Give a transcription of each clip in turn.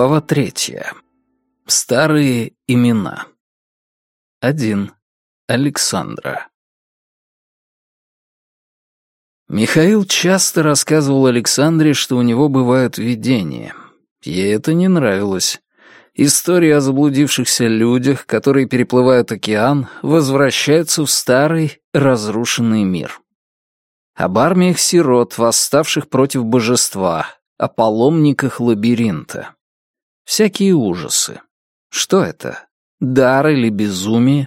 Глава третья. Старые имена. Один Александра. Михаил часто рассказывал Александре, что у него бывают видения. Ей это не нравилось. История о заблудившихся людях, которые переплывают океан, возвращаются в старый, разрушенный мир. Об армиях сирот, восставших против божества, о паломниках лабиринта всякие ужасы. Что это? Дар или безумие?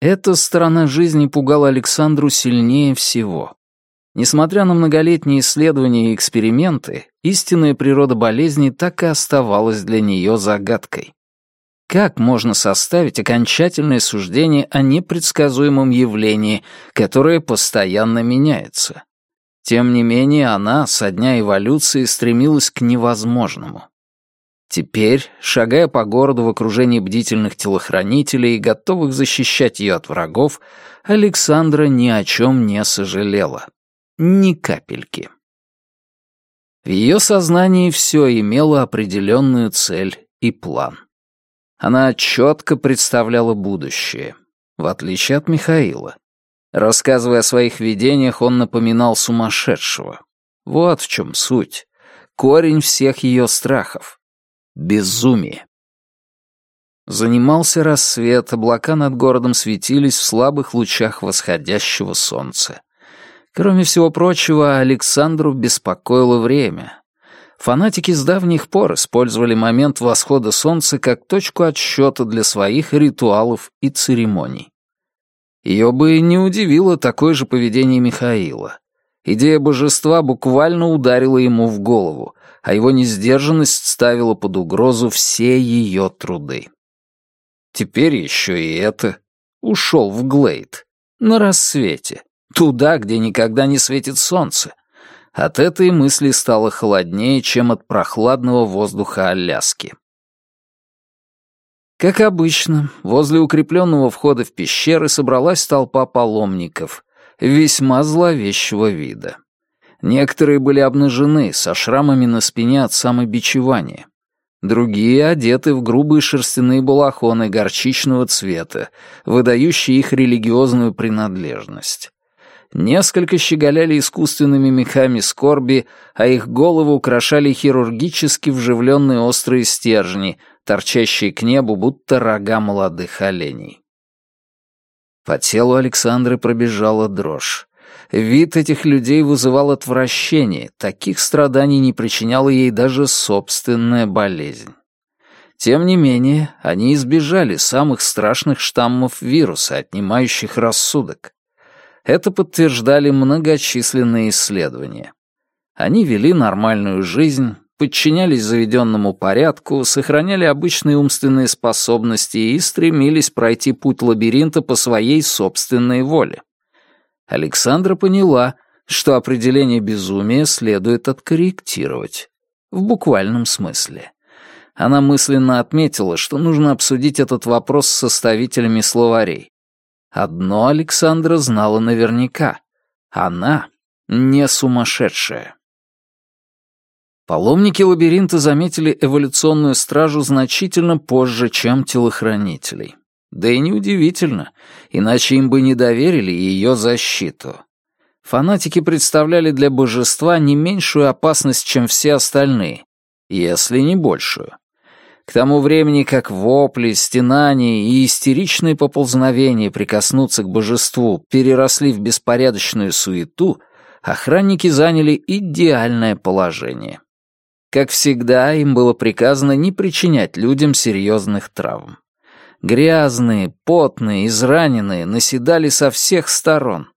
Эта сторона жизни пугала Александру сильнее всего. Несмотря на многолетние исследования и эксперименты, истинная природа болезни так и оставалась для нее загадкой. Как можно составить окончательное суждение о непредсказуемом явлении, которое постоянно меняется? Тем не менее, она со дня эволюции стремилась к невозможному. Теперь, шагая по городу в окружении бдительных телохранителей, и готовых защищать ее от врагов, Александра ни о чем не сожалела. Ни капельки. В ее сознании все имело определенную цель и план. Она четко представляла будущее, в отличие от Михаила. Рассказывая о своих видениях, он напоминал сумасшедшего. Вот в чем суть. Корень всех ее страхов. Безумие. Занимался рассвет, облака над городом светились в слабых лучах восходящего солнца. Кроме всего прочего, Александру беспокоило время. Фанатики с давних пор использовали момент восхода солнца как точку отсчета для своих ритуалов и церемоний. Ее бы не удивило такое же поведение Михаила. Идея божества буквально ударила ему в голову — а его несдержанность ставила под угрозу все ее труды. Теперь еще и это. Ушел в Глейд. На рассвете. Туда, где никогда не светит солнце. От этой мысли стало холоднее, чем от прохладного воздуха Аляски. Как обычно, возле укрепленного входа в пещеры собралась толпа паломников, весьма зловещего вида. Некоторые были обнажены, со шрамами на спине от самобичевания. Другие одеты в грубые шерстяные балахоны горчичного цвета, выдающие их религиозную принадлежность. Несколько щеголяли искусственными мехами скорби, а их головы украшали хирургически вживленные острые стержни, торчащие к небу, будто рога молодых оленей. По телу Александры пробежала дрожь. Вид этих людей вызывал отвращение, таких страданий не причиняла ей даже собственная болезнь. Тем не менее, они избежали самых страшных штаммов вируса, отнимающих рассудок. Это подтверждали многочисленные исследования. Они вели нормальную жизнь, подчинялись заведенному порядку, сохраняли обычные умственные способности и стремились пройти путь лабиринта по своей собственной воле. Александра поняла, что определение безумия следует откорректировать. В буквальном смысле. Она мысленно отметила, что нужно обсудить этот вопрос с составителями словарей. Одно Александра знала наверняка. Она не сумасшедшая. Паломники лабиринта заметили эволюционную стражу значительно позже, чем телохранителей. Да и неудивительно, иначе им бы не доверили ее защиту. Фанатики представляли для божества не меньшую опасность, чем все остальные, если не большую. К тому времени, как вопли, стенания и истеричные поползновения прикоснуться к божеству переросли в беспорядочную суету, охранники заняли идеальное положение. Как всегда, им было приказано не причинять людям серьезных травм. Грязные, потные, израненные наседали со всех сторон.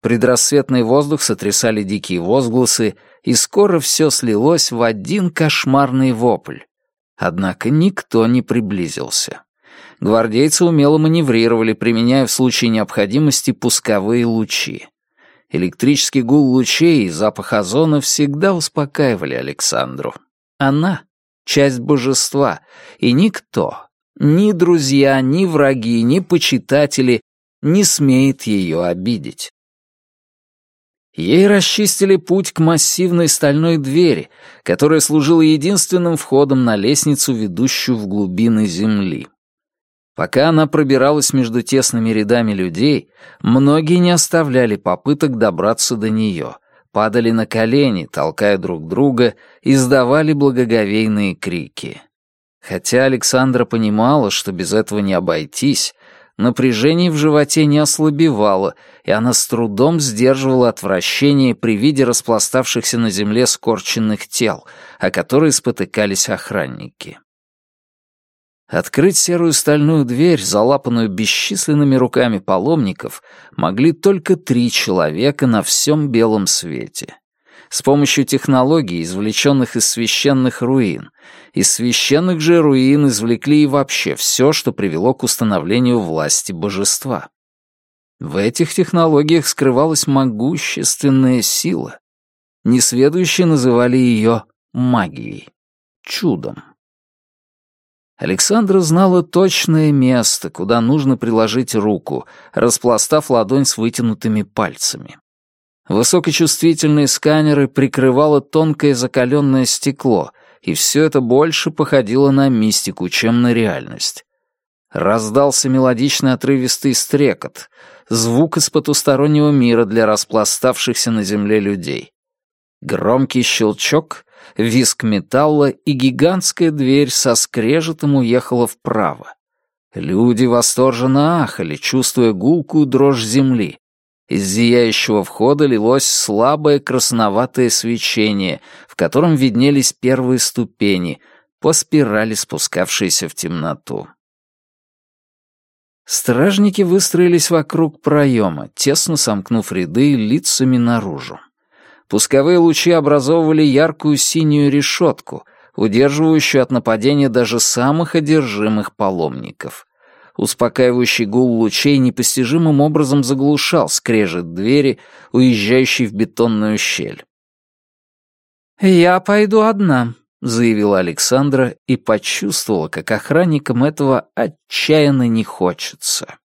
Предрассветный воздух сотрясали дикие возгласы, и скоро все слилось в один кошмарный вопль. Однако никто не приблизился. Гвардейцы умело маневрировали, применяя в случае необходимости пусковые лучи. Электрический гул лучей и запах озона всегда успокаивали Александру. Она — часть божества, и никто, ни друзья, ни враги, ни почитатели не смеет ее обидеть. Ей расчистили путь к массивной стальной двери, которая служила единственным входом на лестницу, ведущую в глубины земли. Пока она пробиралась между тесными рядами людей, многие не оставляли попыток добраться до нее, падали на колени, толкая друг друга, издавали благоговейные крики. Хотя Александра понимала, что без этого не обойтись, напряжение в животе не ослабевало, и она с трудом сдерживала отвращение при виде распластавшихся на земле скорченных тел, о которые спотыкались охранники. Открыть серую стальную дверь, залапанную бесчисленными руками паломников, могли только три человека на всем белом свете. С помощью технологий, извлеченных из священных руин — из священных же руин извлекли и вообще все, что привело к установлению власти божества. В этих технологиях скрывалась могущественная сила. Несведущие называли ее магией, чудом. Александра знала точное место, куда нужно приложить руку, распластав ладонь с вытянутыми пальцами. Высокочувствительные сканеры прикрывало тонкое закаленное стекло, и все это больше походило на мистику, чем на реальность. Раздался мелодичный отрывистый стрекот, звук из потустороннего мира для распластавшихся на земле людей. Громкий щелчок, виск металла и гигантская дверь со скрежетом уехала вправо. Люди восторженно ахали, чувствуя гулкую дрожь земли. Из зияющего входа лилось слабое красноватое свечение, в котором виднелись первые ступени, по спирали спускавшиеся в темноту. Стражники выстроились вокруг проема, тесно сомкнув ряды лицами наружу. Пусковые лучи образовывали яркую синюю решетку, удерживающую от нападения даже самых одержимых паломников. Успокаивающий гул лучей непостижимым образом заглушал скрежет двери, уезжающей в бетонную щель. «Я пойду одна», — заявила Александра и почувствовала, как охранникам этого отчаянно не хочется.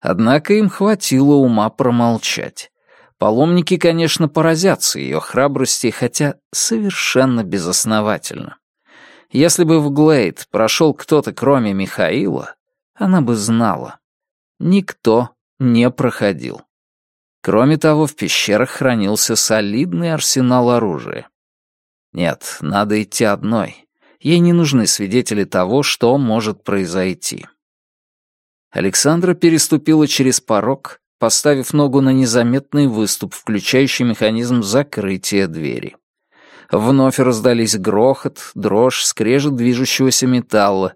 Однако им хватило ума промолчать. Паломники, конечно, поразятся ее храбрости, хотя совершенно безосновательно. Если бы в Глейд прошел кто-то, кроме Михаила, она бы знала. Никто не проходил. Кроме того, в пещерах хранился солидный арсенал оружия. Нет, надо идти одной. Ей не нужны свидетели того, что может произойти. Александра переступила через порог, поставив ногу на незаметный выступ, включающий механизм закрытия двери. Вновь раздались грохот, дрожь, скрежет движущегося металла,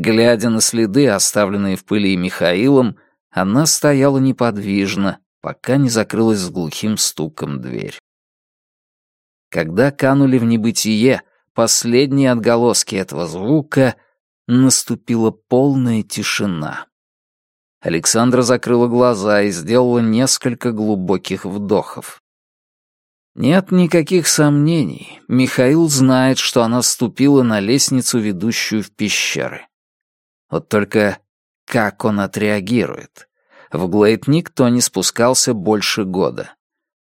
Глядя на следы, оставленные в пыли Михаилом, она стояла неподвижно, пока не закрылась с глухим стуком дверь. Когда канули в небытие последние отголоски этого звука, наступила полная тишина. Александра закрыла глаза и сделала несколько глубоких вдохов. Нет никаких сомнений, Михаил знает, что она ступила на лестницу, ведущую в пещеры. Вот только как он отреагирует? В Глейпник не спускался больше года.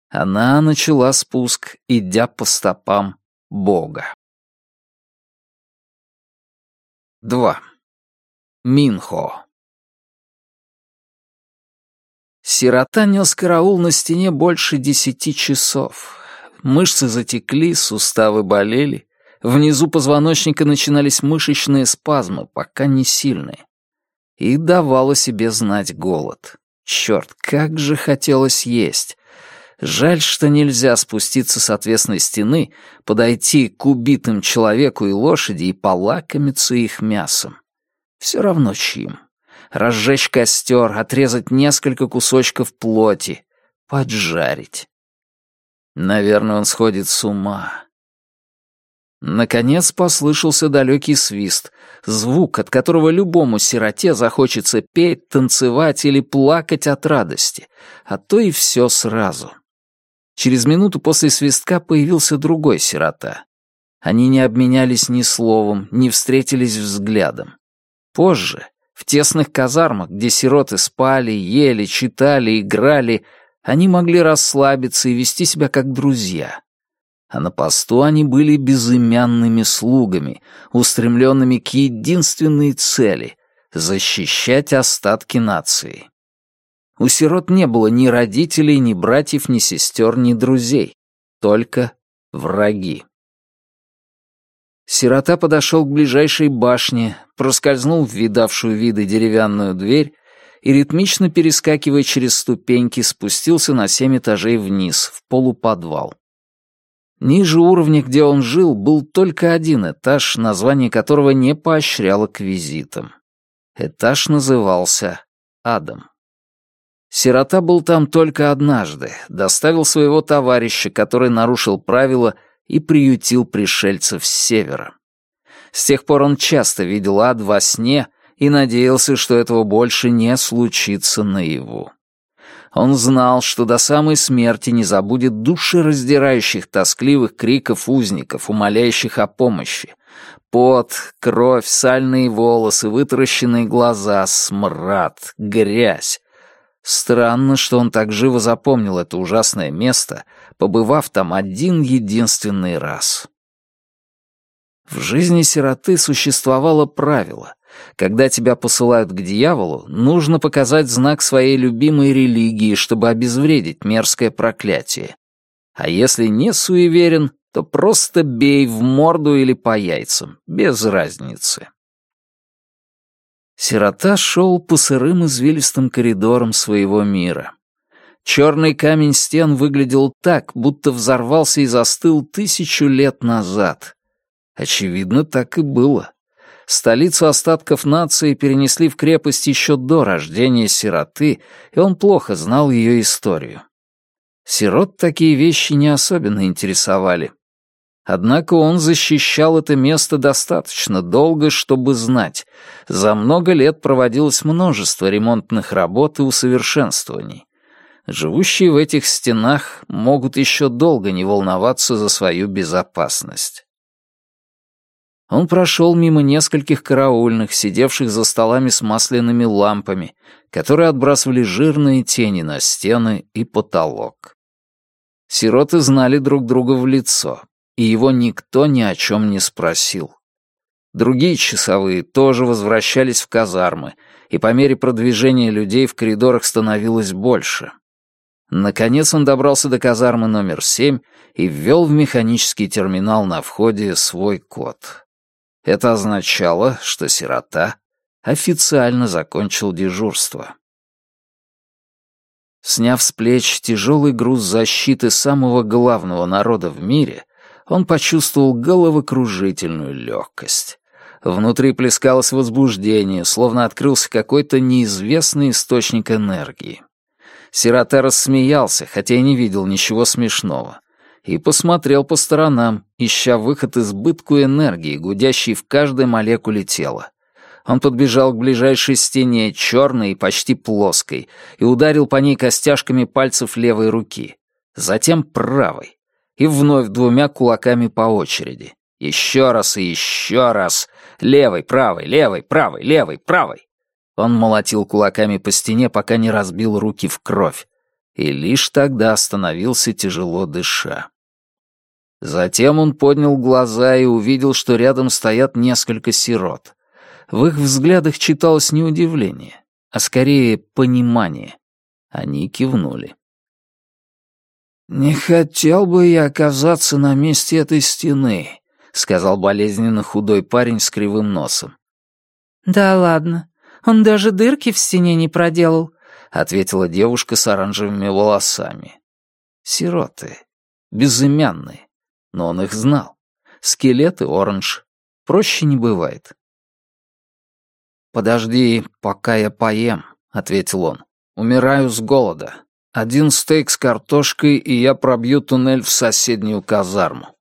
Она начала спуск, идя по стопам Бога. Два. Минхо Сирота нес караул на стене больше десяти часов. Мышцы затекли, суставы болели. Внизу позвоночника начинались мышечные спазмы, пока не сильные. И давало себе знать голод. Черт, как же хотелось есть. Жаль, что нельзя спуститься с отвесной стены, подойти к убитым человеку и лошади и полакомиться их мясом. Все равно чьим. Разжечь костер, отрезать несколько кусочков плоти, поджарить. Наверное, он сходит с ума. Наконец послышался далекий свист, звук, от которого любому сироте захочется петь, танцевать или плакать от радости, а то и все сразу. Через минуту после свистка появился другой сирота. Они не обменялись ни словом, не встретились взглядом. Позже, в тесных казармах, где сироты спали, ели, читали, играли, они могли расслабиться и вести себя как друзья а на посту они были безымянными слугами, устремленными к единственной цели — защищать остатки нации. У сирот не было ни родителей, ни братьев, ни сестер, ни друзей, только враги. Сирота подошел к ближайшей башне, проскользнул в видавшую виды деревянную дверь и, ритмично перескакивая через ступеньки, спустился на семь этажей вниз, в полуподвал. Ниже уровня, где он жил, был только один этаж, название которого не поощряло к визитам. Этаж назывался Адам. Сирота был там только однажды, доставил своего товарища, который нарушил правила и приютил пришельцев с севера. С тех пор он часто видел ад во сне и надеялся, что этого больше не случится наяву. Он знал, что до самой смерти не забудет душераздирающих тоскливых криков узников, умоляющих о помощи. Пот, кровь, сальные волосы, вытаращенные глаза, смрад, грязь. Странно, что он так живо запомнил это ужасное место, побывав там один единственный раз. В жизни сироты существовало правило — когда тебя посылают к дьяволу, нужно показать знак своей любимой религии, чтобы обезвредить мерзкое проклятие. А если не суеверен, то просто бей в морду или по яйцам, без разницы. Сирота шел по сырым извилистым коридорам своего мира. Черный камень стен выглядел так, будто взорвался и застыл тысячу лет назад. Очевидно, так и было. Столицу остатков нации перенесли в крепость еще до рождения сироты, и он плохо знал ее историю. Сирот такие вещи не особенно интересовали. Однако он защищал это место достаточно долго, чтобы знать. За много лет проводилось множество ремонтных работ и усовершенствований. Живущие в этих стенах могут еще долго не волноваться за свою безопасность. Он прошел мимо нескольких караульных, сидевших за столами с масляными лампами, которые отбрасывали жирные тени на стены и потолок. Сироты знали друг друга в лицо, и его никто ни о чем не спросил. Другие часовые тоже возвращались в казармы, и по мере продвижения людей в коридорах становилось больше. Наконец он добрался до казармы номер семь и ввел в механический терминал на входе свой код. Это означало, что сирота официально закончил дежурство. Сняв с плеч тяжелый груз защиты самого главного народа в мире, он почувствовал головокружительную легкость. Внутри плескалось возбуждение, словно открылся какой-то неизвестный источник энергии. Сирота рассмеялся, хотя и не видел ничего смешного и посмотрел по сторонам, ища выход из избытку энергии, гудящей в каждой молекуле тела. Он подбежал к ближайшей стене, черной и почти плоской, и ударил по ней костяшками пальцев левой руки, затем правой, и вновь двумя кулаками по очереди. Еще раз и еще раз. Левой, правой, левой, правой, левой, правой. Он молотил кулаками по стене, пока не разбил руки в кровь, и лишь тогда остановился, тяжело дыша. Затем он поднял глаза и увидел, что рядом стоят несколько сирот. В их взглядах читалось не удивление, а скорее понимание. Они кивнули. «Не хотел бы я оказаться на месте этой стены», — сказал болезненно худой парень с кривым носом. «Да ладно, он даже дырки в стене не проделал», — ответила девушка с оранжевыми волосами. «Сироты, безымянные, но он их знал. Скелет и оранж. Проще не бывает. «Подожди, пока я поем», — ответил он. «Умираю с голода. Один стейк с картошкой, и я пробью туннель в соседнюю казарму».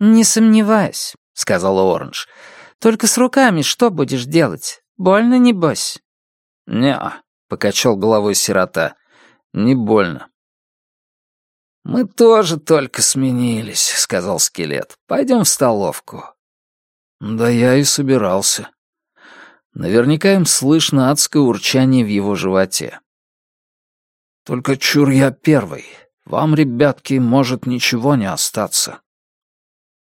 «Не сомневаюсь», — сказала Оранж. «Только с руками что будешь делать? Больно, небось?» «Не-а», покачал головой сирота. «Не больно. «Мы тоже только сменились», — сказал скелет. «Пойдем в столовку». «Да я и собирался». Наверняка им слышно адское урчание в его животе. «Только чур я первый. Вам, ребятки, может ничего не остаться».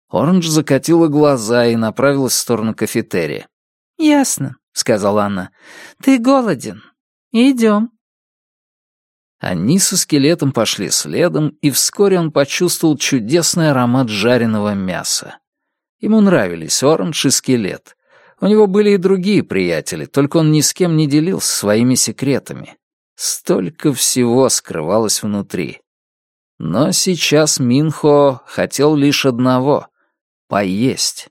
Оранж закатила глаза и направилась в сторону кафетерия. «Ясно», — сказала она. «Ты голоден. Идем». Они со скелетом пошли следом, и вскоре он почувствовал чудесный аромат жареного мяса. Ему нравились Оранж и скелет. У него были и другие приятели, только он ни с кем не делился своими секретами. Столько всего скрывалось внутри. Но сейчас Минхо хотел лишь одного — поесть.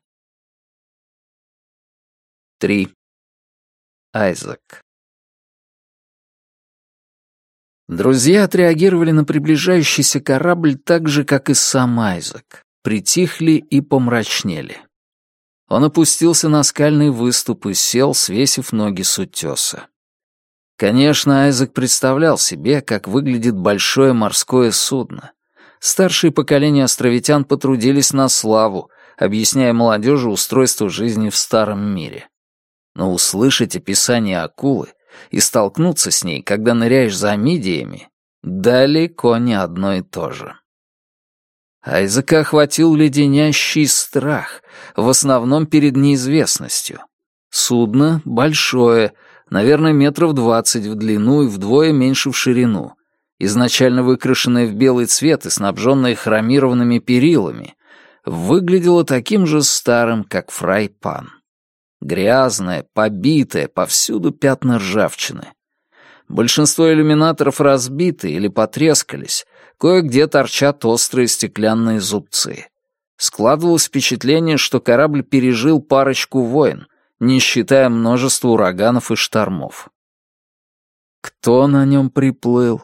Три. Айзек Друзья отреагировали на приближающийся корабль так же, как и сам Айзек. Притихли и помрачнели. Он опустился на скальный выступ и сел, свесив ноги с утеса. Конечно, Айзек представлял себе, как выглядит большое морское судно. Старшие поколения островитян потрудились на славу, объясняя молодежи устройство жизни в старом мире. Но услышать описание акулы — и столкнуться с ней, когда ныряешь за мидиями, далеко не одно и то же. Айзека охватил леденящий страх, в основном перед неизвестностью. Судно большое, наверное, метров двадцать в длину и вдвое меньше в ширину, изначально выкрашенное в белый цвет и снабженное хромированными перилами, выглядело таким же старым, как фрайпан. Грязное, побитое, повсюду пятна ржавчины. Большинство иллюминаторов разбиты или потрескались, кое-где торчат острые стеклянные зубцы. Складывалось впечатление, что корабль пережил парочку войн, не считая множества ураганов и штормов. Кто на нем приплыл?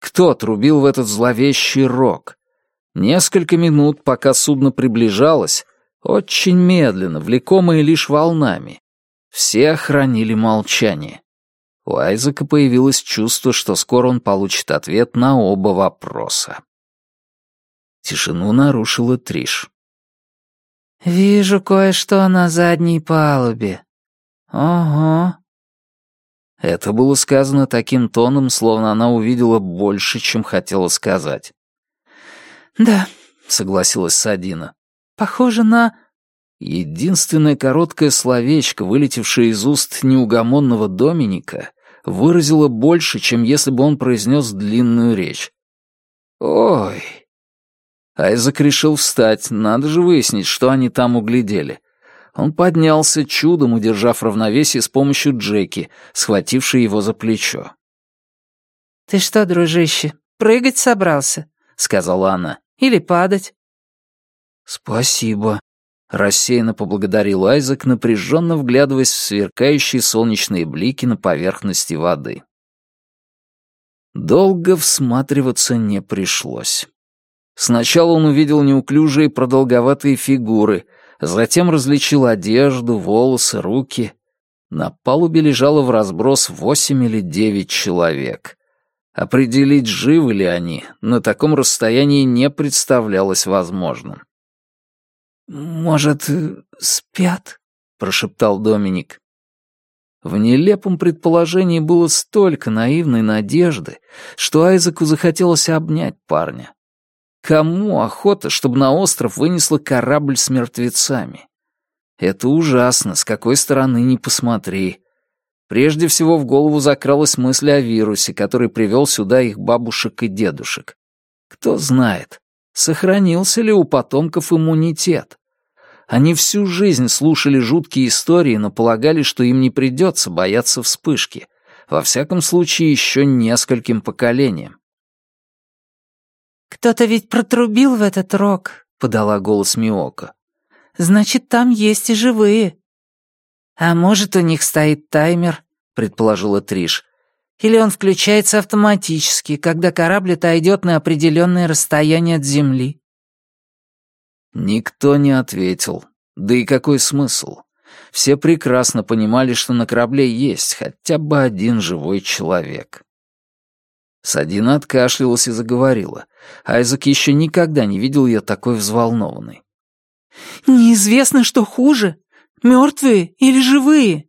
Кто трубил в этот зловещий рог? Несколько минут, пока судно приближалось, очень медленно, влекомые лишь волнами. Все хранили молчание. У Айзека появилось чувство, что скоро он получит ответ на оба вопроса. Тишину нарушила Триш. «Вижу кое-что на задней палубе. Ого». Это было сказано таким тоном, словно она увидела больше, чем хотела сказать. «Да», — согласилась Садина. Похоже на...» Единственное короткое словечко, вылетевшее из уст неугомонного Доминика, выразило больше, чем если бы он произнес длинную речь. «Ой!» Айзек решил встать, надо же выяснить, что они там углядели. Он поднялся, чудом удержав равновесие с помощью Джеки, схватившей его за плечо. «Ты что, дружище, прыгать собрался?» — сказала она. «Или падать?» «Спасибо», — рассеянно поблагодарил Айзек, напряженно вглядываясь в сверкающие солнечные блики на поверхности воды. Долго всматриваться не пришлось. Сначала он увидел неуклюжие продолговатые фигуры, затем различил одежду, волосы, руки. На палубе лежало в разброс восемь или девять человек. Определить, живы ли они, на таком расстоянии не представлялось возможным. «Может, спят?» — прошептал Доминик. В нелепом предположении было столько наивной надежды, что Айзеку захотелось обнять парня. Кому охота, чтобы на остров вынесла корабль с мертвецами? Это ужасно, с какой стороны не посмотри. Прежде всего в голову закралась мысль о вирусе, который привел сюда их бабушек и дедушек. Кто знает, сохранился ли у потомков иммунитет? Они всю жизнь слушали жуткие истории, но полагали, что им не придется бояться вспышки. Во всяком случае, еще нескольким поколениям. «Кто-то ведь протрубил в этот рог», — подала голос Миока. «Значит, там есть и живые». «А может, у них стоит таймер», — предположила Триш. «Или он включается автоматически, когда корабль отойдет на определенное расстояние от Земли». Никто не ответил. Да и какой смысл? Все прекрасно понимали, что на корабле есть хотя бы один живой человек. Садина откашлялась и заговорила. Айзек еще никогда не видел ее такой взволнованной. «Неизвестно, что хуже. Мертвые или живые?»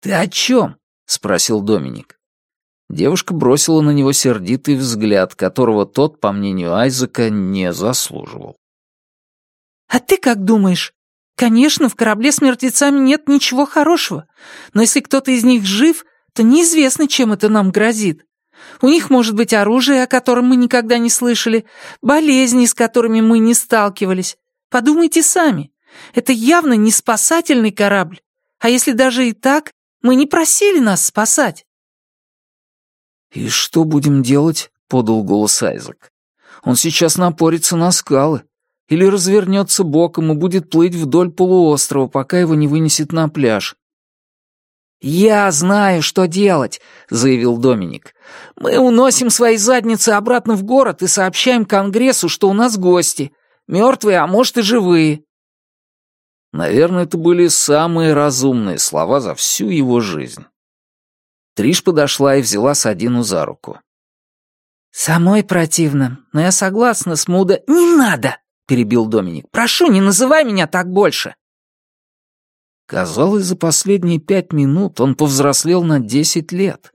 «Ты о чем?» — спросил Доминик. Девушка бросила на него сердитый взгляд, которого тот, по мнению Айзека, не заслуживал. А ты как думаешь? Конечно, в корабле с мертвецами нет ничего хорошего. Но если кто-то из них жив, то неизвестно, чем это нам грозит. У них может быть оружие, о котором мы никогда не слышали, болезни, с которыми мы не сталкивались. Подумайте сами. Это явно не спасательный корабль. А если даже и так, мы не просили нас спасать. «И что будем делать?» — подал голос Айзек. «Он сейчас напорится на скалы. Или развернется боком и будет плыть вдоль полуострова, пока его не вынесет на пляж. «Я знаю, что делать», — заявил Доминик. «Мы уносим свои задницы обратно в город и сообщаем Конгрессу, что у нас гости. Мертвые, а может и живые». Наверное, это были самые разумные слова за всю его жизнь. Триш подошла и взяла Садину за руку. «Самой противно, но я согласна с Муда...» «Не надо!» перебил Доминик. «Прошу, не называй меня так больше!» Казалось, за последние пять минут он повзрослел на десять лет.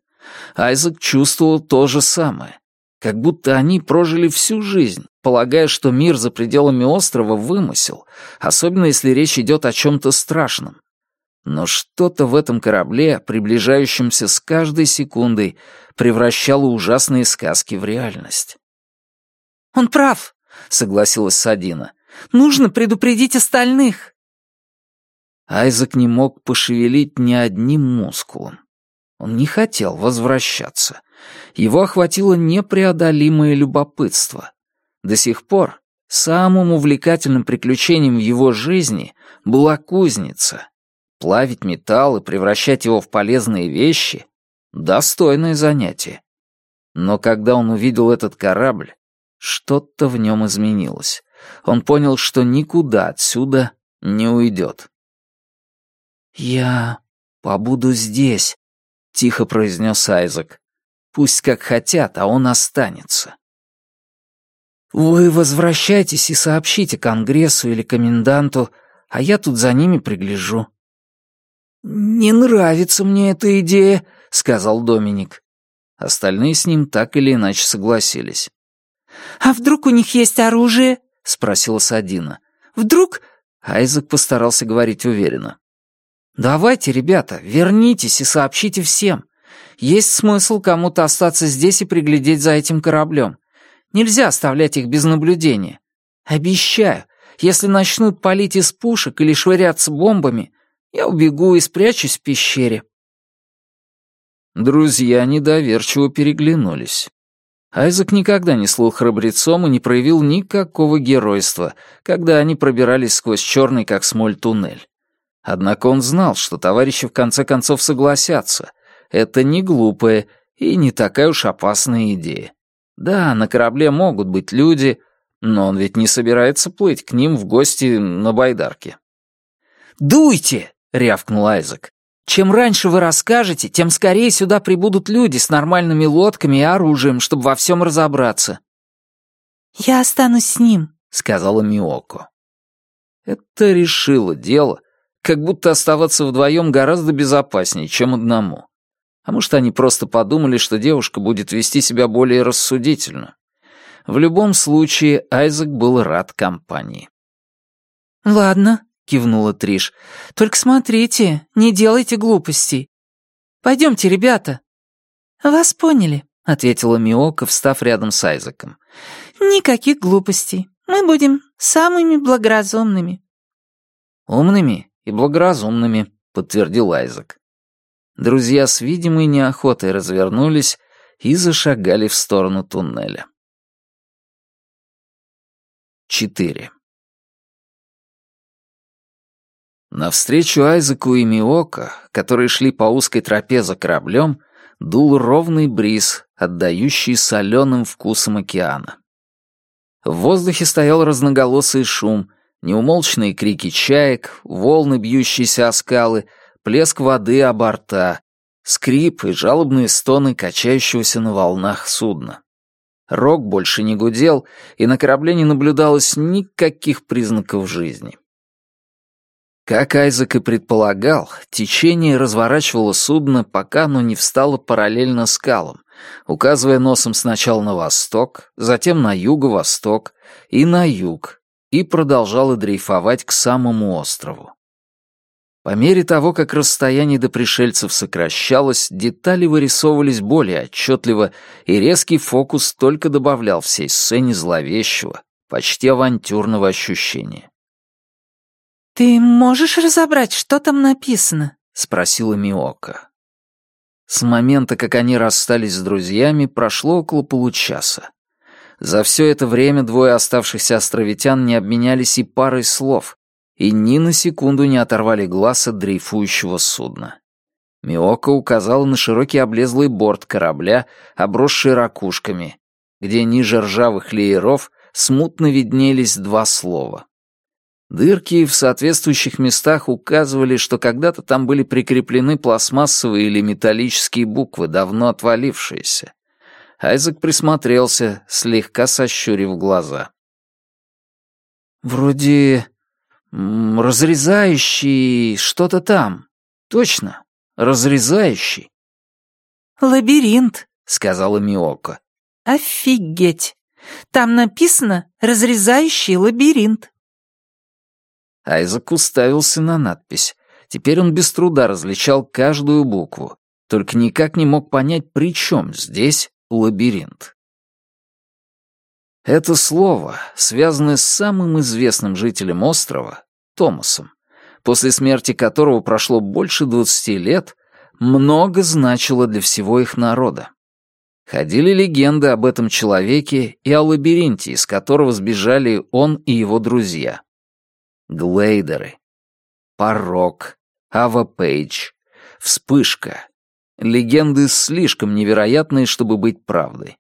Айзек чувствовал то же самое. Как будто они прожили всю жизнь, полагая, что мир за пределами острова вымысел, особенно если речь идет о чем-то страшном. Но что-то в этом корабле, приближающемся с каждой секундой, превращало ужасные сказки в реальность. «Он прав!» — согласилась Садина. «Нужно предупредить остальных!» Айзек не мог пошевелить ни одним мускулом. Он не хотел возвращаться. Его охватило непреодолимое любопытство. До сих пор самым увлекательным приключением в его жизни была кузница. Плавить металл и превращать его в полезные вещи — достойное занятие. Но когда он увидел этот корабль, что-то в нем изменилось. Он понял, что никуда отсюда не уйдет. «Я побуду здесь», — тихо произнес Айзек. «Пусть как хотят, а он останется». «Вы возвращайтесь и сообщите Конгрессу или коменданту, а я тут за ними пригляжу». «Не нравится мне эта идея», — сказал Доминик. Остальные с ним так или иначе согласились. «А вдруг у них есть оружие?» — спросила Садина. «Вдруг...» — Айзек постарался говорить уверенно. «Давайте, ребята, вернитесь и сообщите всем. Есть смысл кому-то остаться здесь и приглядеть за этим кораблем. Нельзя оставлять их без наблюдения. Обещаю, если начнут палить из пушек или швыряться бомбами, я убегу и спрячусь в пещере». Друзья недоверчиво переглянулись. Айзек никогда не слыл храбрецом и не проявил никакого геройства, когда они пробирались сквозь черный, как смоль, туннель. Однако он знал, что товарищи в конце концов согласятся. Это не глупая и не такая уж опасная идея. Да, на корабле могут быть люди, но он ведь не собирается плыть к ним в гости на байдарке. «Дуйте!» — рявкнул Айзек. Чем раньше вы расскажете, тем скорее сюда прибудут люди с нормальными лодками и оружием, чтобы во всем разобраться». «Я останусь с ним», — сказала Миоко. Это решило дело, как будто оставаться вдвоем гораздо безопаснее, чем одному. А может, они просто подумали, что девушка будет вести себя более рассудительно. В любом случае, Айзек был рад компании. «Ладно», — кивнула Триш. «Только смотрите, не делайте глупостей. Пойдемте, ребята». «Вас поняли», — ответила Миока, встав рядом с Айзеком. «Никаких глупостей. Мы будем самыми благоразумными». «Умными и благоразумными», — подтвердил Айзек. Друзья с видимой неохотой развернулись и зашагали в сторону туннеля. Четыре. Навстречу Айзеку и Миока, которые шли по узкой тропе за кораблем, дул ровный бриз, отдающий соленым вкусом океана. В воздухе стоял разноголосый шум, неумолчные крики чаек, волны, бьющиеся о скалы, плеск воды о борта, скрип и жалобные стоны качающегося на волнах судна. Рог больше не гудел, и на корабле не наблюдалось никаких признаков жизни. Как Айзек и предполагал, течение разворачивало судно, пока оно не встало параллельно скалам, указывая носом сначала на восток, затем на юго-восток и на юг, и продолжало дрейфовать к самому острову. По мере того, как расстояние до пришельцев сокращалось, детали вырисовывались более отчетливо, и резкий фокус только добавлял всей сцене зловещего, почти авантюрного ощущения. «Ты можешь разобрать, что там написано?» — спросила Миока. С момента, как они расстались с друзьями, прошло около получаса. За все это время двое оставшихся островитян не обменялись и парой слов, и ни на секунду не оторвали глаз от дрейфующего судна. Миока указала на широкий облезлый борт корабля, обросший ракушками, где ниже ржавых лееров смутно виднелись два слова Дырки в соответствующих местах указывали, что когда-то там были прикреплены пластмассовые или металлические буквы, давно отвалившиеся. Айзек присмотрелся, слегка сощурив глаза. «Вроде разрезающий что-то там. Точно, разрезающий». «Лабиринт», — сказала Миоко. «Офигеть! Там написано «разрезающий лабиринт». Айзек уставился на надпись. Теперь он без труда различал каждую букву, только никак не мог понять, при чем здесь лабиринт. Это слово, связанное с самым известным жителем острова, Томасом, после смерти которого прошло больше 20 лет, много значило для всего их народа. Ходили легенды об этом человеке и о лабиринте, из которого сбежали он и его друзья глейдеры, Ава Пейдж, вспышка. Легенды слишком невероятные, чтобы быть правдой.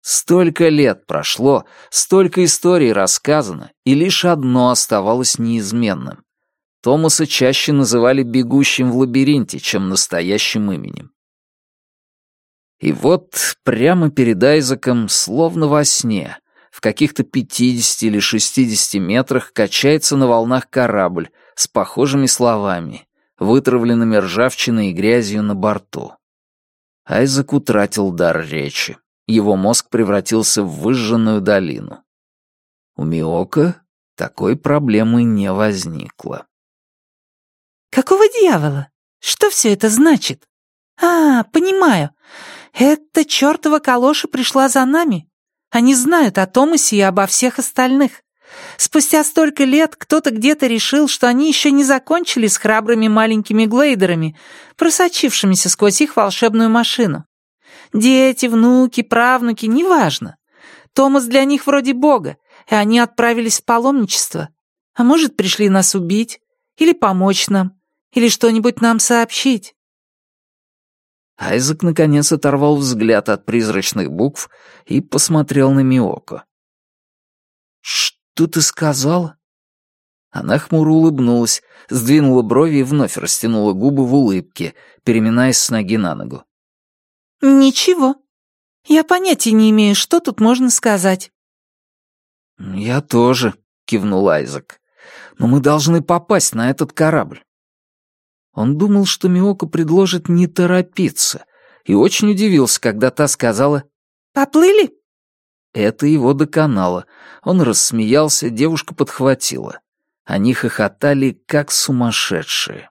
Столько лет прошло, столько историй рассказано, и лишь одно оставалось неизменным. Томаса чаще называли бегущим в лабиринте, чем настоящим именем. И вот прямо перед Айзеком, словно во сне, в каких-то 50 или 60 метрах качается на волнах корабль с похожими словами, вытравленными ржавчиной и грязью на борту. Айзек утратил дар речи. Его мозг превратился в выжженную долину. У Миока такой проблемы не возникло. «Какого дьявола? Что все это значит? А, понимаю. Эта чертова калоша пришла за нами. Они знают о Томасе и обо всех остальных. Спустя столько лет кто-то где-то решил, что они еще не закончили с храбрыми маленькими глейдерами, просочившимися сквозь их волшебную машину. Дети, внуки, правнуки, неважно. Томас для них вроде бога, и они отправились в паломничество. А может, пришли нас убить, или помочь нам, или что-нибудь нам сообщить. Айзек наконец оторвал взгляд от призрачных букв и посмотрел на Миоко. «Что ты сказал? Она хмуро улыбнулась, сдвинула брови и вновь растянула губы в улыбке, переминаясь с ноги на ногу. «Ничего. Я понятия не имею, что тут можно сказать». «Я тоже», — кивнул Айзек. «Но мы должны попасть на этот корабль. Он думал, что Миоко предложит не торопиться, и очень удивился, когда та сказала «Поплыли?» Это его доконало. Он рассмеялся, девушка подхватила. Они хохотали, как сумасшедшие.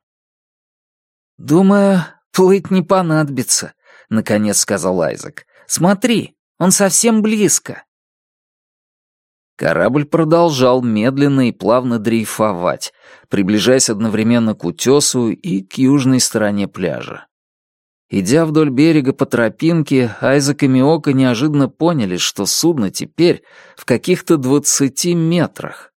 «Думаю, плыть не понадобится», — наконец сказал Айзек. «Смотри, он совсем близко». Корабль продолжал медленно и плавно дрейфовать, приближаясь одновременно к утесу и к южной стороне пляжа. Идя вдоль берега по тропинке, Айзек и Миока неожиданно поняли, что судно теперь в каких-то двадцати метрах.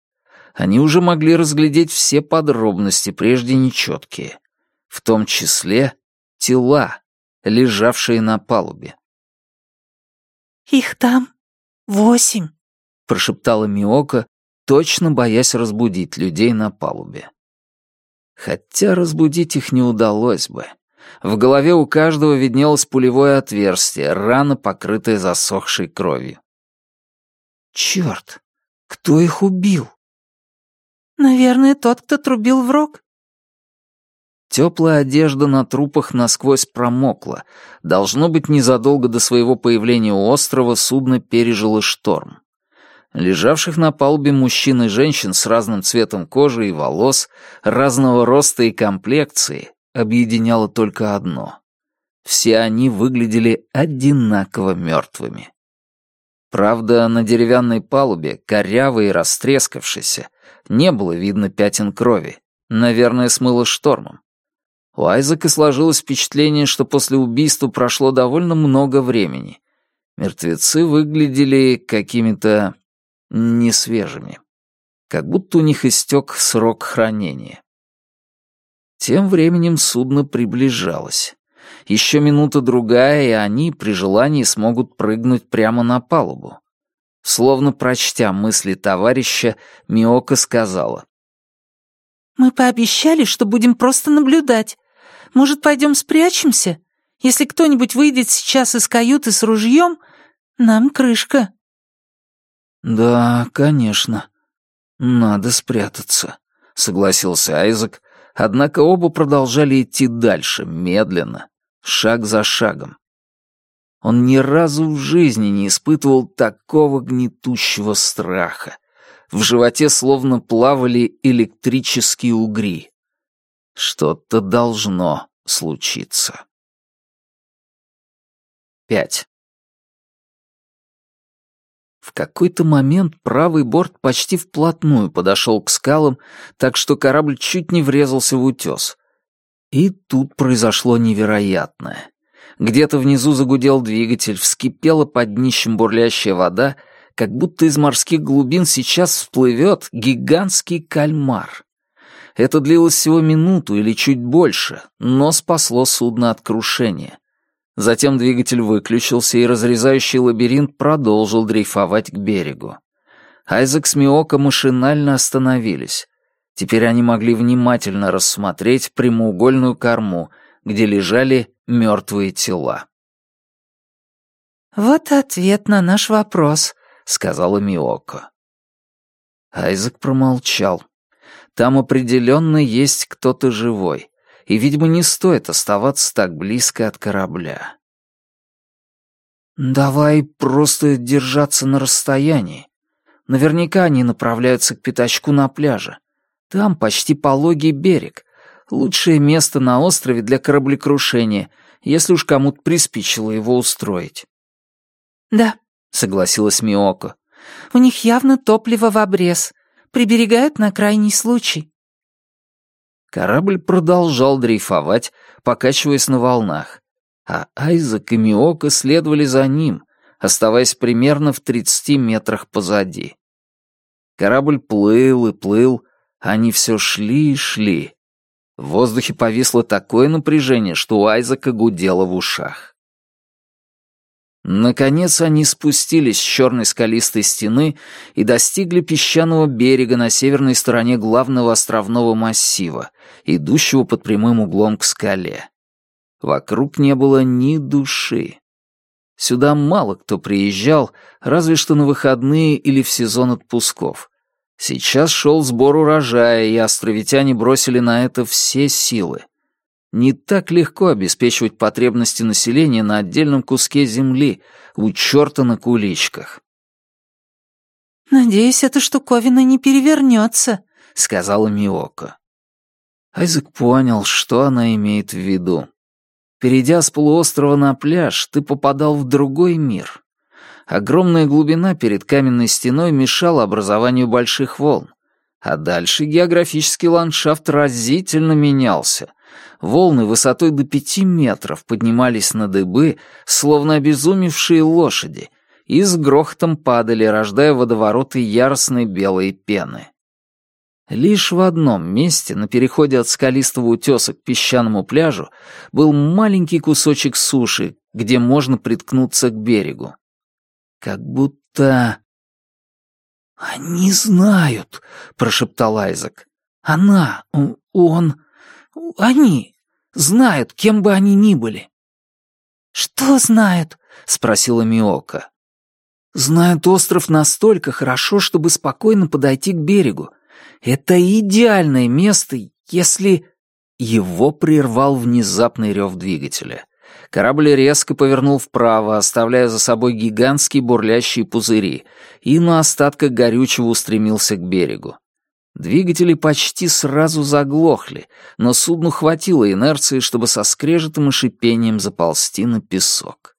Они уже могли разглядеть все подробности, прежде нечеткие, в том числе тела, лежавшие на палубе. «Их там восемь», — прошептала Миока, точно боясь разбудить людей на палубе. Хотя разбудить их не удалось бы. В голове у каждого виднелось пулевое отверстие, рано покрытое засохшей кровью. Черт, Кто их убил?» «Наверное, тот, кто трубил в рог». Теплая одежда на трупах насквозь промокла. Должно быть, незадолго до своего появления у острова судно пережило шторм лежавших на палубе мужчин и женщин с разным цветом кожи и волос, разного роста и комплекции, объединяло только одно. Все они выглядели одинаково мертвыми. Правда, на деревянной палубе, корявой и растрескавшейся, не было видно пятен крови. Наверное, смыло штормом. У Айзека сложилось впечатление, что после убийства прошло довольно много времени. Мертвецы выглядели какими-то несвежими. Как будто у них истек срок хранения. Тем временем судно приближалось. Еще минута-другая, и они при желании смогут прыгнуть прямо на палубу. Словно прочтя мысли товарища, Миока сказала. «Мы пообещали, что будем просто наблюдать. Может, пойдем спрячемся? Если кто-нибудь выйдет сейчас из каюты с ружьем, нам крышка». «Да, конечно. Надо спрятаться», — согласился Айзек, однако оба продолжали идти дальше, медленно, шаг за шагом. Он ни разу в жизни не испытывал такого гнетущего страха. В животе словно плавали электрические угри. Что-то должно случиться. Пять. В какой-то момент правый борт почти вплотную подошел к скалам, так что корабль чуть не врезался в утес. И тут произошло невероятное. Где-то внизу загудел двигатель, вскипела под днищем бурлящая вода, как будто из морских глубин сейчас всплывет гигантский кальмар. Это длилось всего минуту или чуть больше, но спасло судно от крушения. Затем двигатель выключился, и разрезающий лабиринт продолжил дрейфовать к берегу. Айзек с Миоко машинально остановились. Теперь они могли внимательно рассмотреть прямоугольную корму, где лежали мертвые тела. «Вот ответ на наш вопрос», — сказала Миоко. Айзек промолчал. «Там определенно есть кто-то живой и, видимо, не стоит оставаться так близко от корабля. «Давай просто держаться на расстоянии. Наверняка они направляются к пятачку на пляже. Там почти пологий берег. Лучшее место на острове для кораблекрушения, если уж кому-то приспичило его устроить». «Да», — согласилась Миоко. «У них явно топливо в обрез. Приберегают на крайний случай». Корабль продолжал дрейфовать, покачиваясь на волнах, а Айзек и Миока следовали за ним, оставаясь примерно в 30 метрах позади. Корабль плыл и плыл, они все шли и шли. В воздухе повисло такое напряжение, что у Айзека гудело в ушах. Наконец они спустились с черной скалистой стены и достигли песчаного берега на северной стороне главного островного массива, идущего под прямым углом к скале. Вокруг не было ни души. Сюда мало кто приезжал, разве что на выходные или в сезон отпусков. Сейчас шел сбор урожая, и островитяне бросили на это все силы — не так легко обеспечивать потребности населения на отдельном куске земли у черта на куличках. «Надеюсь, эта штуковина не перевернется», — сказала Миоко. Айзек понял, что она имеет в виду. Перейдя с полуострова на пляж, ты попадал в другой мир. Огромная глубина перед каменной стеной мешала образованию больших волн. А дальше географический ландшафт разительно менялся — волны высотой до пяти метров поднимались на дыбы, словно обезумевшие лошади, и с грохотом падали, рождая водовороты яростной белой пены. Лишь в одном месте, на переходе от скалистого утеса к песчаному пляжу, был маленький кусочек суши, где можно приткнуться к берегу. Как будто... «Они знают», — прошептал Айзек. «Она, он...» Они знают, кем бы они ни были». «Что знают?» — спросила Миока. «Знают остров настолько хорошо, чтобы спокойно подойти к берегу. Это идеальное место, если...» Его прервал внезапный рев двигателя. Корабль резко повернул вправо, оставляя за собой гигантские бурлящие пузыри, и на остатках горючего устремился к берегу. Двигатели почти сразу заглохли, но судну хватило инерции, чтобы со скрежетом и шипением заползти на песок.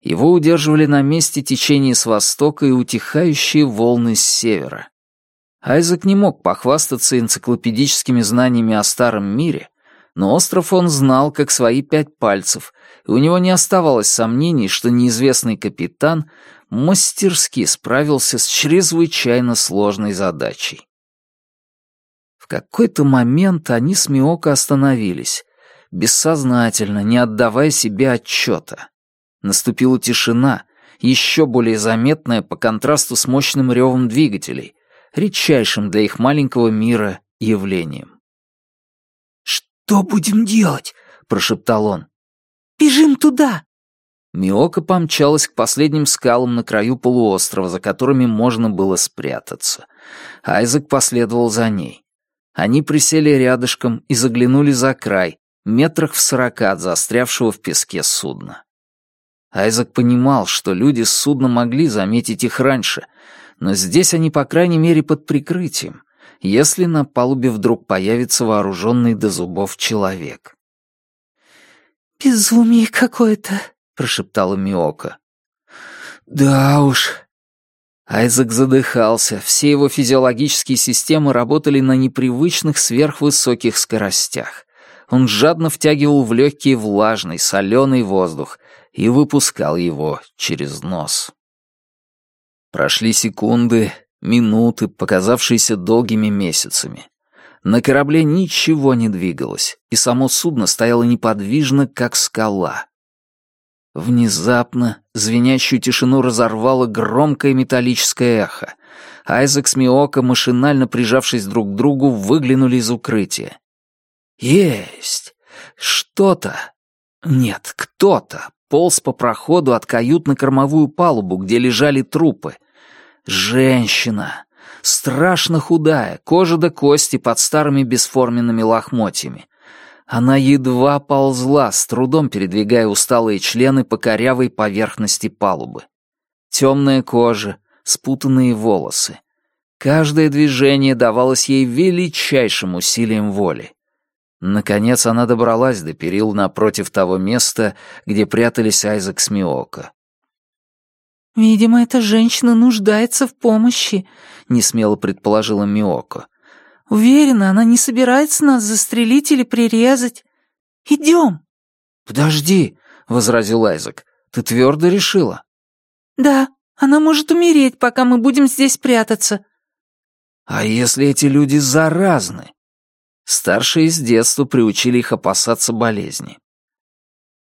Его удерживали на месте течение с востока и утихающие волны с севера. Айзек не мог похвастаться энциклопедическими знаниями о старом мире, но остров он знал как свои пять пальцев, и у него не оставалось сомнений, что неизвестный капитан мастерски справился с чрезвычайно сложной задачей. Какой-то момент они с Миоко остановились, бессознательно, не отдавая себе отчета. Наступила тишина, еще более заметная по контрасту с мощным ревом двигателей, редчайшим для их маленького мира явлением. «Что будем делать?» — прошептал он. «Бежим туда!» Миока помчалась к последним скалам на краю полуострова, за которыми можно было спрятаться. Айзек последовал за ней. Они присели рядышком и заглянули за край, метрах в сорока от застрявшего в песке судна. Айзек понимал, что люди с судна могли заметить их раньше, но здесь они, по крайней мере, под прикрытием, если на палубе вдруг появится вооруженный до зубов человек. «Безумие какое-то», — прошептала Миока. «Да уж», Айзек задыхался, все его физиологические системы работали на непривычных сверхвысоких скоростях. Он жадно втягивал в легкий влажный, соленый воздух и выпускал его через нос. Прошли секунды, минуты, показавшиеся долгими месяцами. На корабле ничего не двигалось, и само судно стояло неподвижно, как скала. Внезапно звенящую тишину разорвало громкое металлическое эхо. Айзек с Миока, машинально прижавшись друг к другу, выглянули из укрытия. «Есть! Что-то! Нет, кто-то!» Полз по проходу от кают на кормовую палубу, где лежали трупы. «Женщина!» Страшно худая, кожа до кости под старыми бесформенными лохмотьями. Она едва ползла, с трудом передвигая усталые члены по корявой поверхности палубы. Темная кожа, спутанные волосы. Каждое движение давалось ей величайшим усилием воли. Наконец она добралась до перил напротив того места, где прятались Айзек с Миоко. «Видимо, эта женщина нуждается в помощи», — несмело предположила Миоко. Уверена, она не собирается нас застрелить или прирезать. Идем!» «Подожди!» — возразил Айзек. «Ты твердо решила?» «Да, она может умереть, пока мы будем здесь прятаться». «А если эти люди заразны?» Старшие с детства приучили их опасаться болезни.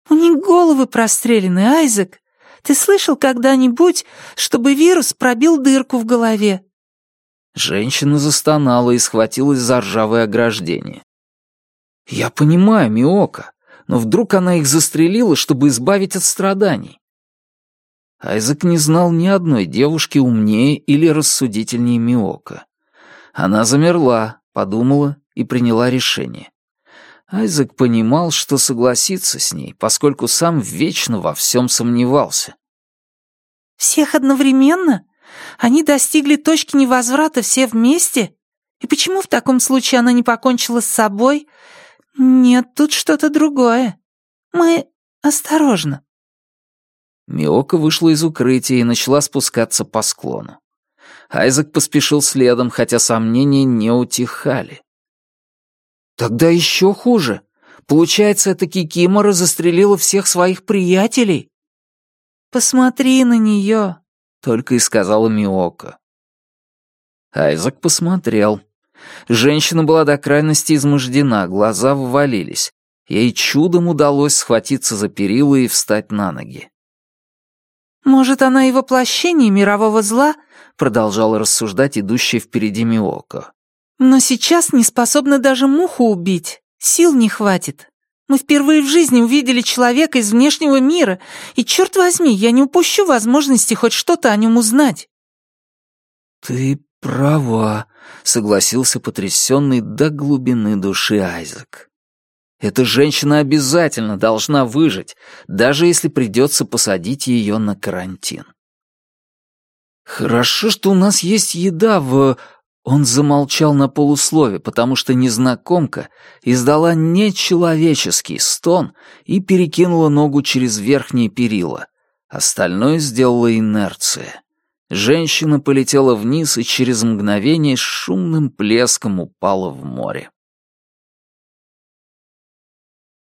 «У них головы прострелены, Айзек. Ты слышал когда-нибудь, чтобы вирус пробил дырку в голове?» Женщина застонала и схватилась за ржавое ограждение. «Я понимаю, Миока, но вдруг она их застрелила, чтобы избавить от страданий?» Айзек не знал ни одной девушки умнее или рассудительнее Миока. Она замерла, подумала и приняла решение. Айзек понимал, что согласится с ней, поскольку сам вечно во всем сомневался. «Всех одновременно?» Они достигли точки невозврата все вместе? И почему в таком случае она не покончила с собой? Нет, тут что-то другое. Мы осторожно». Миока вышла из укрытия и начала спускаться по склону. Айзек поспешил следом, хотя сомнения не утихали. «Тогда еще хуже. Получается, эта Кикимора застрелила всех своих приятелей?» «Посмотри на нее только и сказала Миока. Айзек посмотрел. Женщина была до крайности измождена, глаза ввалились. Ей чудом удалось схватиться за перила и встать на ноги. «Может, она и воплощение мирового зла?» — продолжала рассуждать идущая впереди Миоко. «Но сейчас не способна даже муху убить. Сил не хватит». Мы впервые в жизни увидели человека из внешнего мира, и, черт возьми, я не упущу возможности хоть что-то о нем узнать». «Ты права», — согласился потрясенный до глубины души Айзек. «Эта женщина обязательно должна выжить, даже если придется посадить ее на карантин». «Хорошо, что у нас есть еда в...» Он замолчал на полуслове, потому что незнакомка издала нечеловеческий стон и перекинула ногу через верхние перила. Остальное сделала инерция. Женщина полетела вниз и через мгновение с шумным плеском упала в море.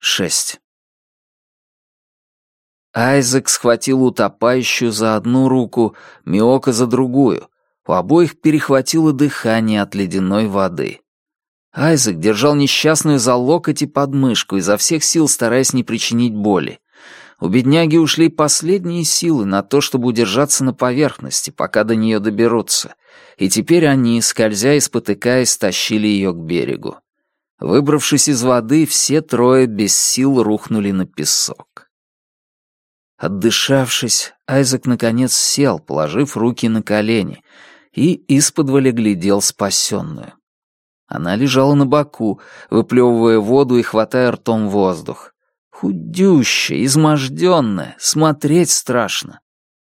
6. Айзек схватил утопающую за одну руку, Миока за другую — у обоих перехватило дыхание от ледяной воды. Айзек держал несчастную за локоть и подмышку, изо всех сил стараясь не причинить боли. У бедняги ушли последние силы на то, чтобы удержаться на поверхности, пока до нее доберутся, и теперь они, скользя и спотыкаясь, тащили ее к берегу. Выбравшись из воды, все трое без сил рухнули на песок. Отдышавшись, Айзек наконец сел, положив руки на колени — и исподволе глядел спасенную. Она лежала на боку, выплевывая воду и хватая ртом воздух. Худющая, изможденная, смотреть страшно.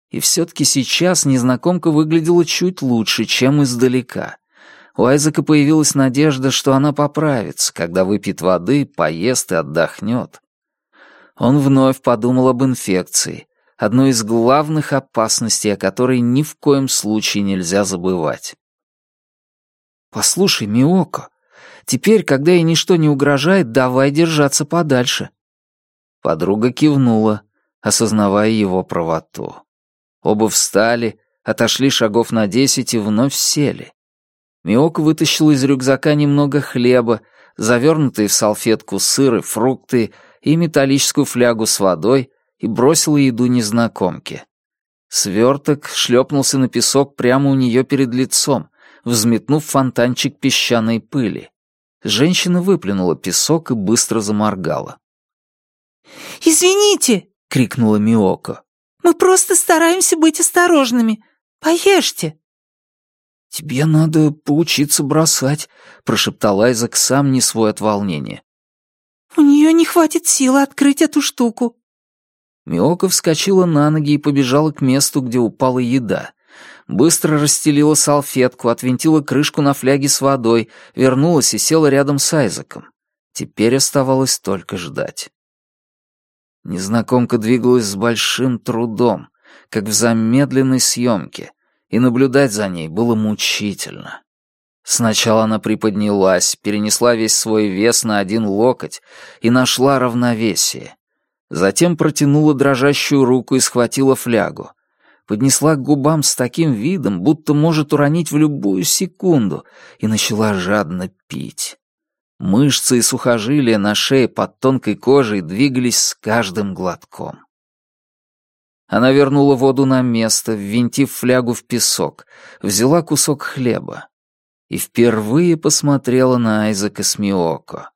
И все-таки сейчас незнакомка выглядела чуть лучше, чем издалека. У Айзека появилась надежда, что она поправится, когда выпьет воды, поест и отдохнет. Он вновь подумал об инфекции, одной из главных опасностей, о которой ни в коем случае нельзя забывать. «Послушай, Миоко, теперь, когда ей ничто не угрожает, давай держаться подальше». Подруга кивнула, осознавая его правоту. Оба встали, отошли шагов на десять и вновь сели. Миоко вытащил из рюкзака немного хлеба, завернутые в салфетку сыры, фрукты и металлическую флягу с водой, и бросила еду незнакомке. Сверток шлепнулся на песок прямо у нее перед лицом, взметнув фонтанчик песчаной пыли. Женщина выплюнула песок и быстро заморгала. «Извините!» — крикнула Миоко. «Мы просто стараемся быть осторожными. Поешьте!» «Тебе надо поучиться бросать», — прошептал Айзек сам не свой от волнения. «У нее не хватит силы открыть эту штуку», Миока вскочила на ноги и побежала к месту, где упала еда. Быстро расстелила салфетку, отвинтила крышку на фляге с водой, вернулась и села рядом с Айзеком. Теперь оставалось только ждать. Незнакомка двигалась с большим трудом, как в замедленной съемке, и наблюдать за ней было мучительно. Сначала она приподнялась, перенесла весь свой вес на один локоть и нашла равновесие. Затем протянула дрожащую руку и схватила флягу. Поднесла к губам с таким видом, будто может уронить в любую секунду, и начала жадно пить. Мышцы и сухожилия на шее под тонкой кожей двигались с каждым глотком. Она вернула воду на место, ввинтив флягу в песок, взяла кусок хлеба и впервые посмотрела на Айзека Смиоко.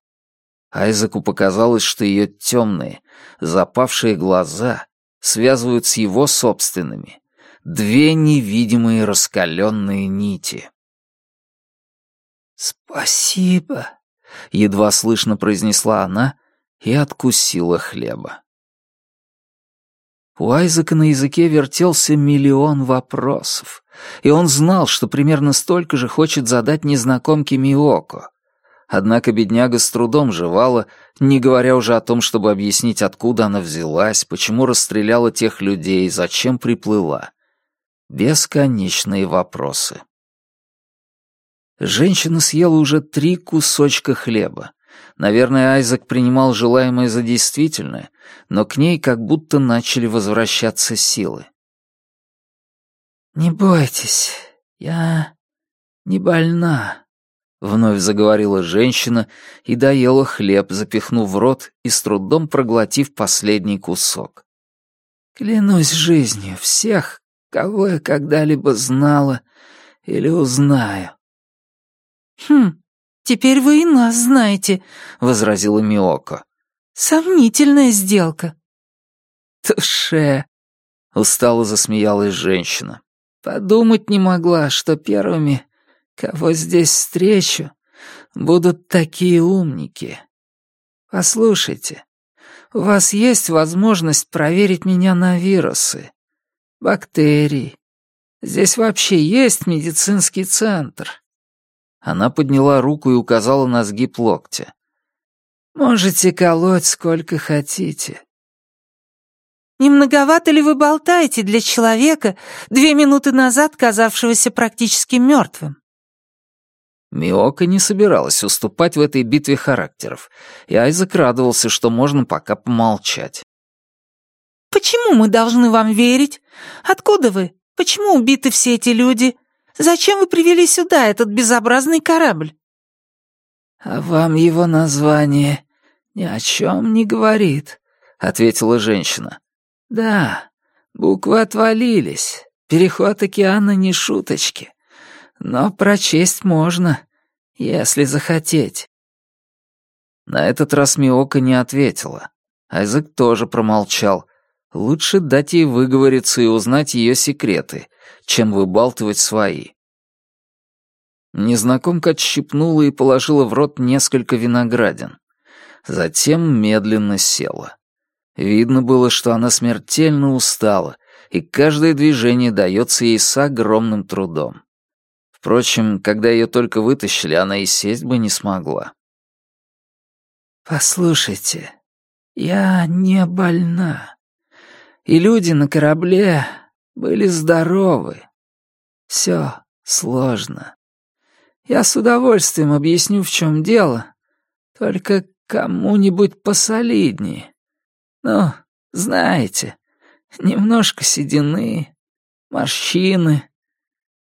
Айзеку показалось, что ее темные, запавшие глаза связывают с его собственными. Две невидимые раскаленные нити. «Спасибо!» — едва слышно произнесла она и откусила хлеба. У Айзека на языке вертелся миллион вопросов, и он знал, что примерно столько же хочет задать незнакомке Миоко. Однако бедняга с трудом жевала, не говоря уже о том, чтобы объяснить, откуда она взялась, почему расстреляла тех людей, и зачем приплыла. Бесконечные вопросы. Женщина съела уже три кусочка хлеба. Наверное, Айзек принимал желаемое за действительное, но к ней как будто начали возвращаться силы. «Не бойтесь, я не больна», Вновь заговорила женщина и доела хлеб, запихнув в рот и с трудом проглотив последний кусок. «Клянусь жизнью всех, кого я когда-либо знала или узнаю». «Хм, теперь вы и нас знаете», — возразила Миоко. «Сомнительная сделка». «Туше», — устало засмеялась женщина. «Подумать не могла, что первыми кого здесь встречу, будут такие умники. Послушайте, у вас есть возможность проверить меня на вирусы, бактерии. Здесь вообще есть медицинский центр». Она подняла руку и указала на сгиб локтя. «Можете колоть сколько хотите». «Не многовато ли вы болтаете для человека, две минуты назад казавшегося практически мертвым?» Миока не собиралась уступать в этой битве характеров, и Айзек радовался, что можно пока помолчать. «Почему мы должны вам верить? Откуда вы? Почему убиты все эти люди? Зачем вы привели сюда этот безобразный корабль?» «А вам его название ни о чем не говорит», — ответила женщина. «Да, буквы отвалились. Переход океана не шуточки но прочесть можно, если захотеть». На этот раз Миока не ответила. Айзек тоже промолчал. Лучше дать ей выговориться и узнать ее секреты, чем выбалтывать свои. Незнакомка отщипнула и положила в рот несколько виноградин. Затем медленно села. Видно было, что она смертельно устала, и каждое движение дается ей с огромным трудом. Впрочем, когда ее только вытащили, она и сесть бы не смогла. «Послушайте, я не больна. И люди на корабле были здоровы. Все сложно. Я с удовольствием объясню, в чем дело. Только кому-нибудь посолиднее. Ну, знаете, немножко седины, морщины,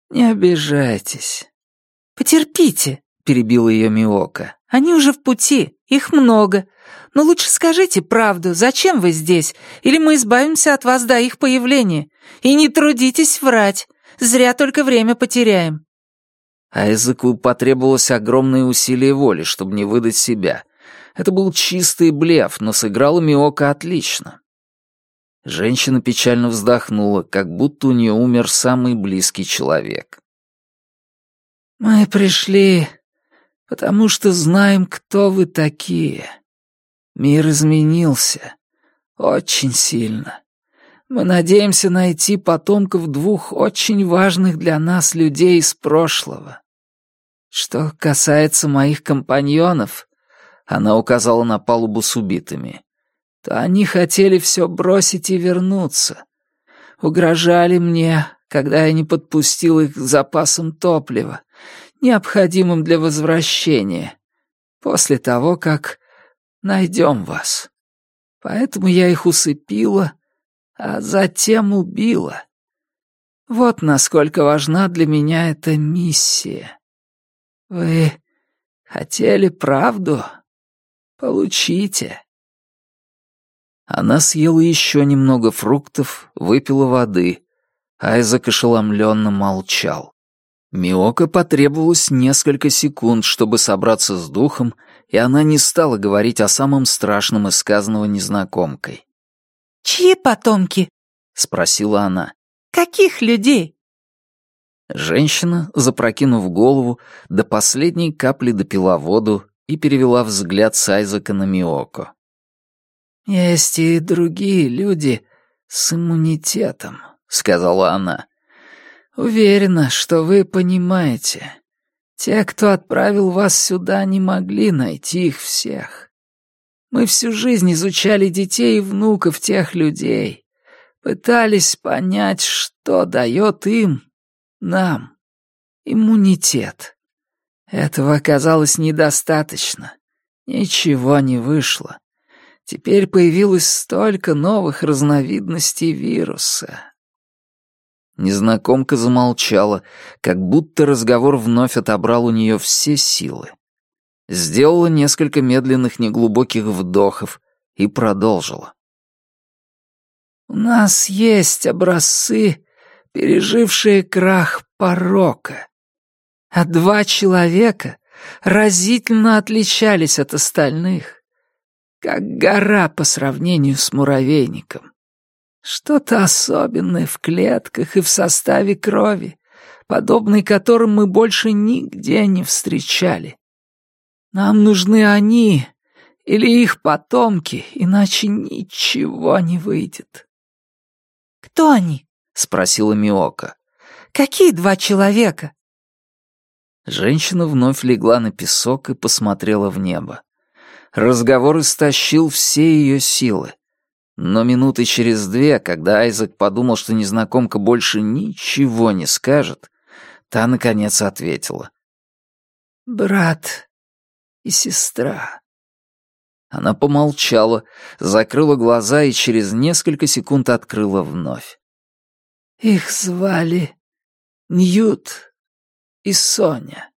не обижайтесь». «Потерпите», — перебила ее Миока. «Они уже в пути, их много. Но лучше скажите правду, зачем вы здесь, или мы избавимся от вас до их появления. И не трудитесь врать, зря только время потеряем». А языку потребовалось огромное усилие воли, чтобы не выдать себя. Это был чистый блеф, но сыграла Миока отлично. Женщина печально вздохнула, как будто у нее умер самый близкий человек. «Мы пришли, потому что знаем, кто вы такие. Мир изменился. Очень сильно. Мы надеемся найти потомков двух очень важных для нас людей из прошлого. Что касается моих компаньонов...» Она указала на палубу с убитыми то они хотели все бросить и вернуться. Угрожали мне, когда я не подпустил их к запасам топлива, необходимым для возвращения, после того, как найдем вас. Поэтому я их усыпила, а затем убила. Вот насколько важна для меня эта миссия. Вы хотели правду? Получите. Она съела еще немного фруктов, выпила воды. Айзек ошеломленно молчал. Миока потребовалось несколько секунд, чтобы собраться с духом, и она не стала говорить о самом страшном из сказанного незнакомкой. «Чьи потомки?» — спросила она. «Каких людей?» Женщина, запрокинув голову, до последней капли допила воду и перевела взгляд с Айзека на Миоко. «Есть и другие люди с иммунитетом», — сказала она. «Уверена, что вы понимаете. Те, кто отправил вас сюда, не могли найти их всех. Мы всю жизнь изучали детей и внуков тех людей, пытались понять, что дает им, нам, иммунитет. Этого оказалось недостаточно. Ничего не вышло. Теперь появилось столько новых разновидностей вируса. Незнакомка замолчала, как будто разговор вновь отобрал у нее все силы. Сделала несколько медленных неглубоких вдохов и продолжила. «У нас есть образцы, пережившие крах порока. А два человека разительно отличались от остальных как гора по сравнению с муравейником. Что-то особенное в клетках и в составе крови, подобной которым мы больше нигде не встречали. Нам нужны они или их потомки, иначе ничего не выйдет. «Кто они?» — спросила Миока. «Какие два человека?» Женщина вновь легла на песок и посмотрела в небо. Разговор истощил все ее силы. Но минуты через две, когда Айзек подумал, что незнакомка больше ничего не скажет, та, наконец, ответила. «Брат и сестра». Она помолчала, закрыла глаза и через несколько секунд открыла вновь. «Их звали Ньют и Соня».